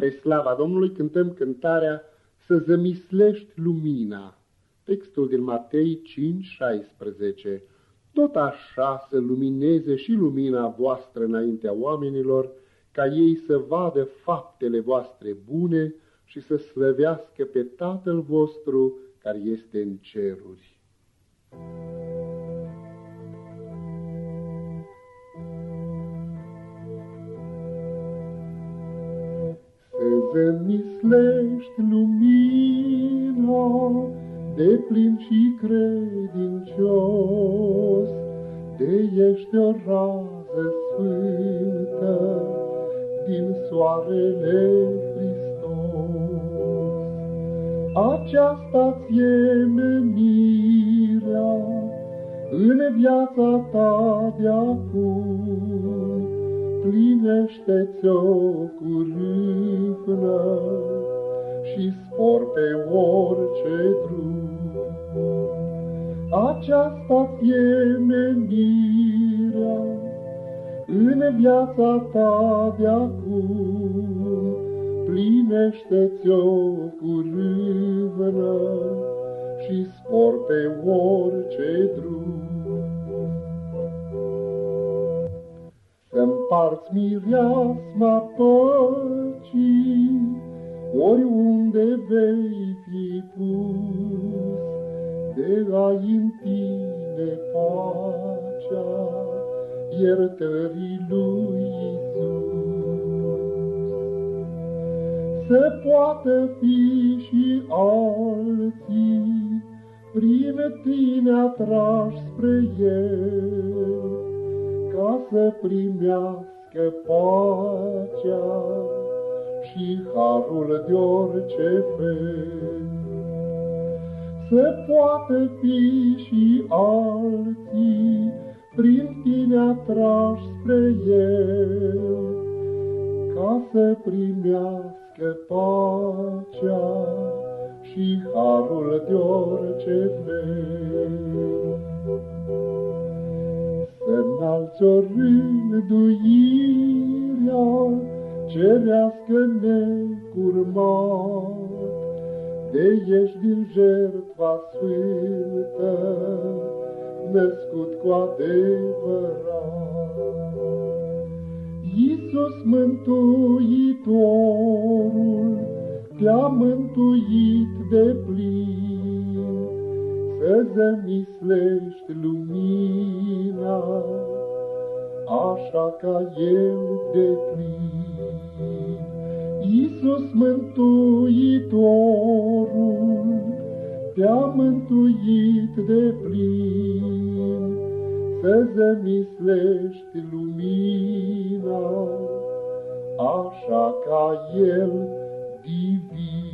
Pe slava Domnului cântăm cântarea Să zămislești lumina. Textul din Matei 5:16. Tot așa să lumineze și lumina voastră înaintea oamenilor, ca ei să vadă faptele voastre bune și să slăvească pe Tatăl vostru care este în ceruri. Zămislești lumina, de plin și credincios, de ești o rază sfântă din soarele Hristos. Aceasta-ți-e menirea în viața ta de acum, plinește-ți-o cu râvnă și spor pe orice drum. Aceasta-ți-e menirea în viața ta de acum, plinește-ți-o cu râvnă și spor pe orice drum. Să-mparți mireasma păcii, oriunde vei fi pus, de ai în tine pacea iertării lui Isus. Să poată fi și alții prin tine atrași spre El, ca să primească pacea și harul de orice fel. Să poată fi și alții prin tine atrași spre El, ca să primească pacea și harul de orice fel înalți o rânduirea, cerească necurmat, de ești din jertfa sfântă, născut cu adevărat. Iisus Mântuitorul te-a mântuit de plin, să zămislești lumina, așa ca El de plin. Iisus Mântuitorul te-a mântuit de plin, să zămislești lumina, așa ca El divin.